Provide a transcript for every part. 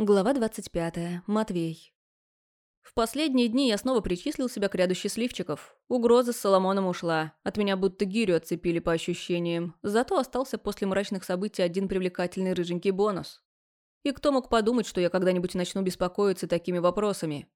Глава 25. Матвей. В последние дни я снова причислил себя к ряду счастливчиков. Угроза с Соломоном ушла. От меня будто гирю отцепили по ощущениям. Зато остался после мрачных событий один привлекательный рыженький бонус. И кто мог подумать, что я когда-нибудь начну беспокоиться такими вопросами?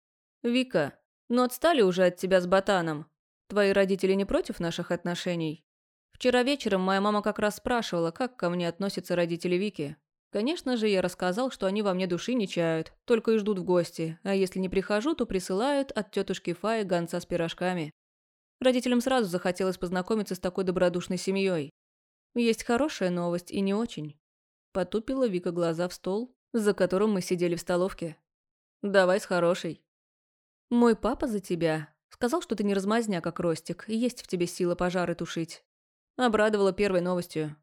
«Вика, ну отстали уже от тебя с ботаном. Твои родители не против наших отношений?» Вчера вечером моя мама как раз спрашивала, как ко мне относятся родители Вики. Конечно же, я рассказал, что они во мне души не чают, только и ждут в гости, а если не прихожу, то присылают от тетушки Фаи гонца с пирожками. Родителям сразу захотелось познакомиться с такой добродушной семьей. Есть хорошая новость и не очень. Потупила Вика глаза в стол, за которым мы сидели в столовке. «Давай с хорошей». «Мой папа за тебя. Сказал, что ты не размазня, как Ростик, и есть в тебе сила пожары тушить». Обрадовала первой новостью.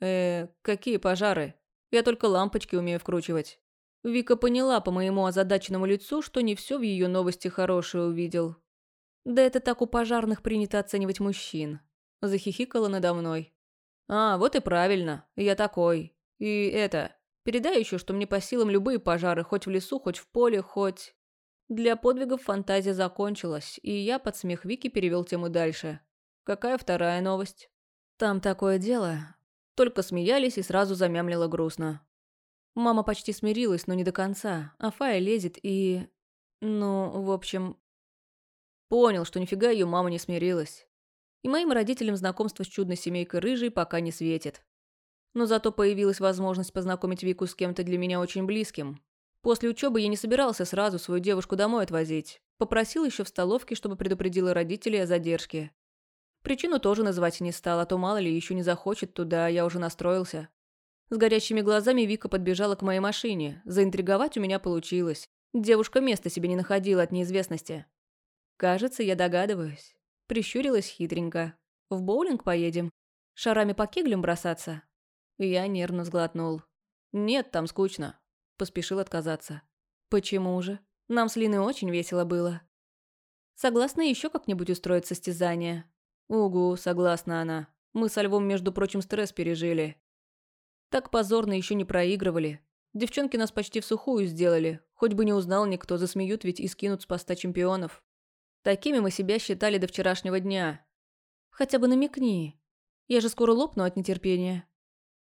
«Э, какие пожары?» Я только лампочки умею вкручивать. Вика поняла по моему озадаченному лицу, что не все в ее новости хорошее увидел. Да это так у пожарных принято оценивать мужчин. Захихикала надо мной. А, вот и правильно. Я такой. И это... Передай еще, что мне по силам любые пожары, хоть в лесу, хоть в поле, хоть... Для подвигов фантазия закончилась, и я под смех Вики перевел тему дальше. Какая вторая новость? Там такое дело. Только смеялись и сразу замямлила грустно. Мама почти смирилась, но не до конца. А Фая лезет и... Ну, в общем... Понял, что нифига ее мама не смирилась. И моим родителям знакомство с чудной семейкой Рыжей пока не светит. Но зато появилась возможность познакомить Вику с кем-то для меня очень близким. После учебы я не собирался сразу свою девушку домой отвозить. Попросил еще в столовке, чтобы предупредила родителей о задержке. Причину тоже называть не стал, а то мало ли еще не захочет туда, я уже настроился. С горящими глазами Вика подбежала к моей машине. Заинтриговать у меня получилось. Девушка места себе не находила от неизвестности. Кажется, я догадываюсь. Прищурилась хитренько. В боулинг поедем? Шарами по кеглям бросаться? Я нервно сглотнул. Нет, там скучно. Поспешил отказаться. Почему же? Нам с Линой очень весело было. Согласна еще как-нибудь устроить состязание. «Угу», — согласна она. «Мы со Львом, между прочим, стресс пережили. Так позорно еще не проигрывали. Девчонки нас почти в сухую сделали. Хоть бы не узнал никто, засмеют ведь и скинут с поста чемпионов. Такими мы себя считали до вчерашнего дня. Хотя бы намекни. Я же скоро лопну от нетерпения».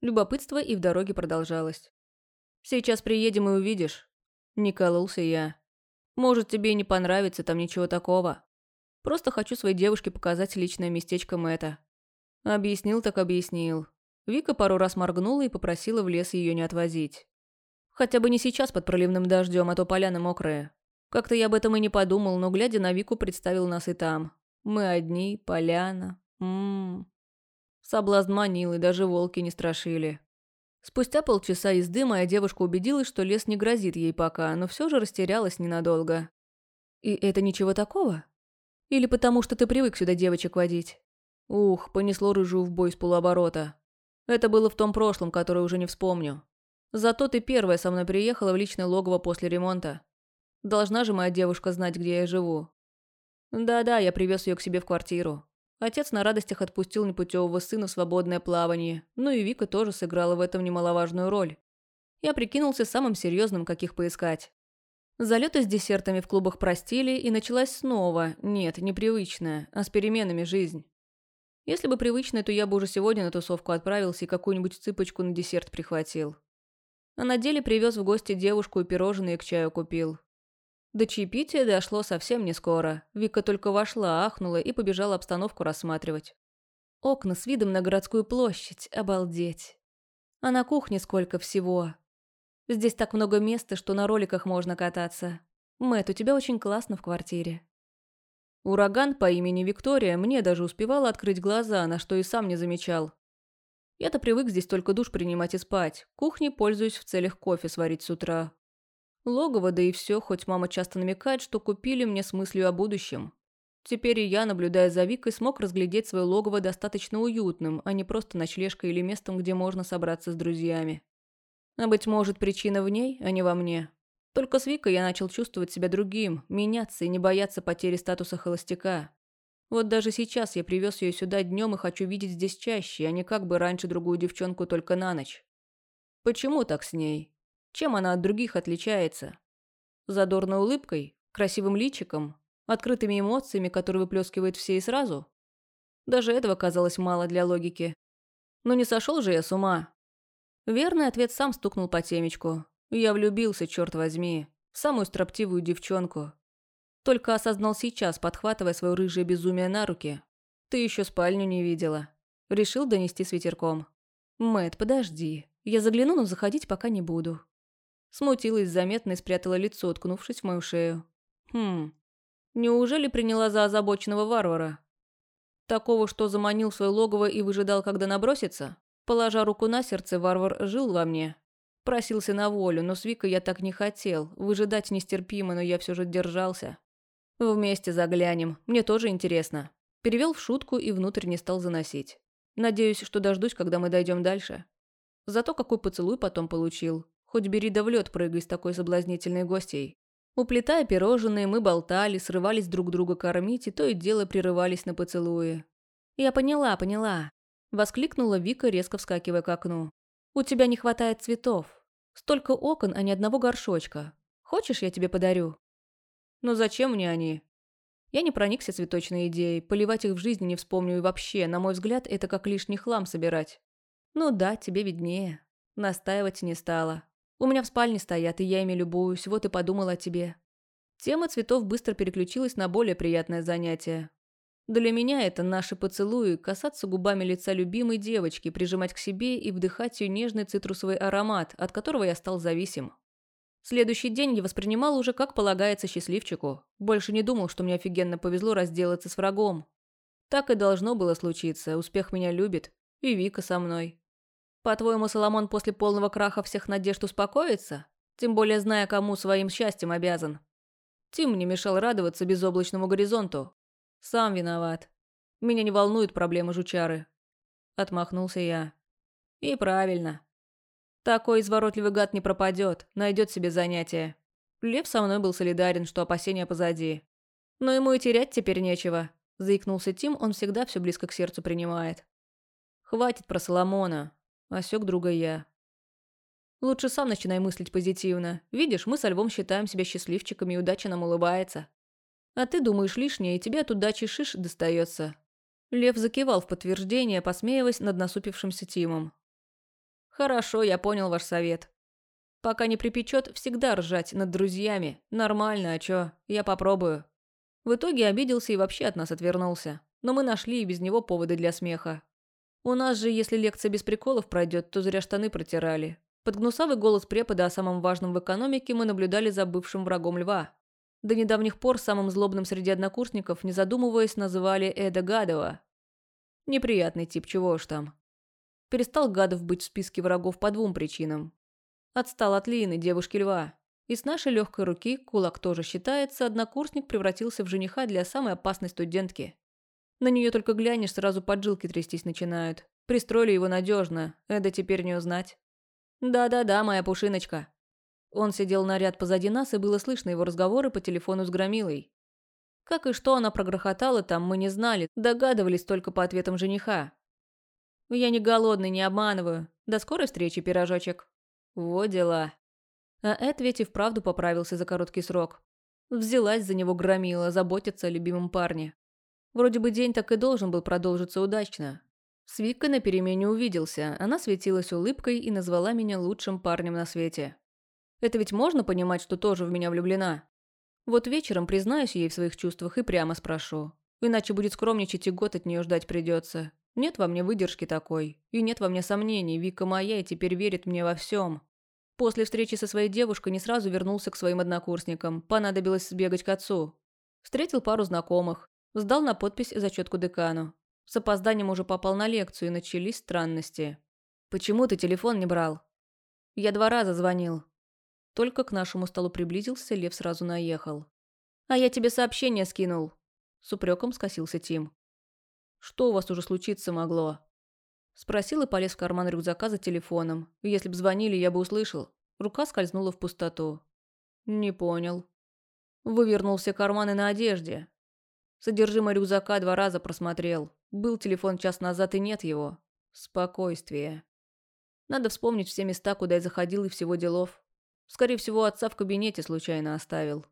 Любопытство и в дороге продолжалось. «Сейчас приедем и увидишь». Не кололся я. «Может, тебе и не понравится, там ничего такого». Просто хочу своей девушке показать личное местечко Мэтта. Объяснил так объяснил. Вика пару раз моргнула и попросила в лес ее не отвозить. Хотя бы не сейчас под проливным дождем, а то поляны мокрые. Как-то я об этом и не подумал, но, глядя на Вику, представил нас и там. Мы одни, поляна. Ммм. Соблазн манил, и даже волки не страшили. Спустя полчаса езды моя девушка убедилась, что лес не грозит ей пока, но все же растерялась ненадолго. «И это ничего такого?» Или потому что ты привык сюда девочек водить? Ух, понесло рыжую в бой с полуоборота. Это было в том прошлом, которое уже не вспомню. Зато ты первая со мной приехала в личное логово после ремонта. Должна же моя девушка знать, где я живу. Да-да, я привез ее к себе в квартиру. Отец на радостях отпустил непутевого сына в свободное плавание, ну и Вика тоже сыграла в этом немаловажную роль. Я прикинулся самым серьезным, каких поискать. Залеты с десертами в клубах простили, и началась снова, нет, непривычная, а с переменами жизнь. Если бы привычная, то я бы уже сегодня на тусовку отправился и какую-нибудь цыпочку на десерт прихватил. А на деле привез в гости девушку и пирожные к чаю купил. До чаепития дошло совсем не скоро. Вика только вошла, ахнула и побежала обстановку рассматривать. Окна с видом на городскую площадь, обалдеть. А на кухне сколько всего. Здесь так много места, что на роликах можно кататься. Мэт, у тебя очень классно в квартире. Ураган по имени Виктория мне даже успевала открыть глаза, на что и сам не замечал. Я-то привык здесь только душ принимать и спать. Кухней пользуюсь в целях кофе сварить с утра. Логово, да и все, хоть мама часто намекает, что купили мне с мыслью о будущем. Теперь и я, наблюдая за Викой, смог разглядеть свое логово достаточно уютным, а не просто ночлежкой или местом, где можно собраться с друзьями. А быть может, причина в ней, а не во мне. Только с Викой я начал чувствовать себя другим, меняться и не бояться потери статуса холостяка. Вот даже сейчас я привез ее сюда днем и хочу видеть здесь чаще, а не как бы раньше другую девчонку только на ночь. Почему так с ней? Чем она от других отличается? Задорной улыбкой, красивым личиком, открытыми эмоциями, которые выплескивает все и сразу? Даже этого казалось мало для логики. Но не сошел же я с ума. Верный ответ сам стукнул по темечку. Я влюбился, черт возьми, в самую строптивую девчонку. Только осознал сейчас, подхватывая свое рыжее безумие на руки. Ты еще спальню не видела. Решил донести с ветерком. Мэт, подожди. Я загляну, но заходить пока не буду. Смутилась заметно и спрятала лицо, уткнувшись в мою шею. Хм. Неужели приняла за озабоченного варвара? Такого, что заманил в свое логово и выжидал, когда набросится? Положа руку на сердце, варвар жил во мне. Просился на волю, но с Викой я так не хотел. Выжидать нестерпимо, но я все же держался. Вместе заглянем. Мне тоже интересно. Перевел в шутку и внутрь не стал заносить. Надеюсь, что дождусь, когда мы дойдем дальше. Зато какой поцелуй потом получил. Хоть бери да в лед прыгай с такой соблазнительной гостьей. Уплетая пирожные, мы болтали, срывались друг друга кормить и то и дело прерывались на поцелуи. «Я поняла, поняла», – воскликнула Вика, резко вскакивая к окну. «У тебя не хватает цветов. Столько окон, а ни одного горшочка. Хочешь, я тебе подарю?» «Но зачем мне они?» Я не проникся цветочной идеей, поливать их в жизни не вспомню и вообще, на мой взгляд, это как лишний хлам собирать. Ну да, тебе виднее. Настаивать не стала. У меня в спальне стоят, и я ими любуюсь, вот и подумала о тебе. Тема цветов быстро переключилась на более приятное занятие. Для меня это наши поцелуи, касаться губами лица любимой девочки, прижимать к себе и вдыхать ее нежный цитрусовый аромат, от которого я стал зависим. Следующий день я воспринимал уже как полагается счастливчику. Больше не думал, что мне офигенно повезло разделаться с врагом. Так и должно было случиться. Успех меня любит. И Вика со мной. По-твоему, Соломон после полного краха всех надежд успокоится? Тем более зная, кому своим счастьем обязан. Тим не мешал радоваться безоблачному горизонту. Сам виноват. Меня не волнуют проблемы жучары. Отмахнулся я. И правильно. Такой изворотливый гад не пропадет, найдет себе занятие. Лев со мной был солидарен, что опасения позади. Но ему и терять теперь нечего. Заикнулся Тим, он всегда все близко к сердцу принимает. Хватит про Соломона. Осек друга я. Лучше сам начинай мыслить позитивно. Видишь, мы со Львом считаем себя счастливчиками, и удача нам улыбается. А ты думаешь лишнее, и тебе от удачи шиш достается. Лев закивал в подтверждение, посмеиваясь над насупившимся Тимом. «Хорошо, я понял ваш совет. Пока не припечет, всегда ржать над друзьями. Нормально, а чё? Я попробую». В итоге обиделся и вообще от нас отвернулся. Но мы нашли и без него поводы для смеха. У нас же, если лекция без приколов пройдет, то зря штаны протирали. Под гнусавый голос препода о самом важном в экономике мы наблюдали за бывшим врагом льва. До недавних пор самым злобным среди однокурсников, не задумываясь, называли Эда Гадова. Неприятный тип, чего уж там. Перестал Гадов быть в списке врагов по двум причинам. Отстал от Лины, девушки льва. И с нашей легкой руки, кулак тоже считается, однокурсник превратился в жениха для самой опасной студентки. На нее только глянешь, сразу поджилки трястись начинают. Пристроили его надежно, это теперь не узнать. Да-да-да, моя пушиночка. Он сидел на ряд позади нас, и было слышно его разговоры по телефону с Громилой. Как и что она прогрохотала там, мы не знали, догадывались только по ответам жениха. Я не голодный, не обманываю. До скорой встречи, пирожочек. Вот дела. А Эд ведь и вправду поправился за короткий срок. Взялась за него громила, заботиться о любимом парне. Вроде бы день так и должен был продолжиться удачно. С Викой на перемене увиделся, она светилась улыбкой и назвала меня лучшим парнем на свете. Это ведь можно понимать, что тоже в меня влюблена? Вот вечером признаюсь ей в своих чувствах и прямо спрошу. Иначе будет скромничать и год от нее ждать придется. Нет во мне выдержки такой. И нет во мне сомнений, Вика моя и теперь верит мне во всем. После встречи со своей девушкой не сразу вернулся к своим однокурсникам. Понадобилось сбегать к отцу. Встретил пару знакомых. Сдал на подпись зачетку декану. С опозданием уже попал на лекцию, и начались странности. «Почему ты телефон не брал?» «Я два раза звонил». Только к нашему столу приблизился, Лев сразу наехал. «А я тебе сообщение скинул». С упреком скосился Тим. Что у вас уже случиться могло?» Спросил и полез в карман рюкзака за телефоном. Если б звонили, я бы услышал. Рука скользнула в пустоту. «Не понял». Вывернул все карманы на одежде. Содержимое рюкзака два раза просмотрел. Был телефон час назад и нет его. Спокойствие. Надо вспомнить все места, куда я заходил и всего делов. Скорее всего, отца в кабинете случайно оставил.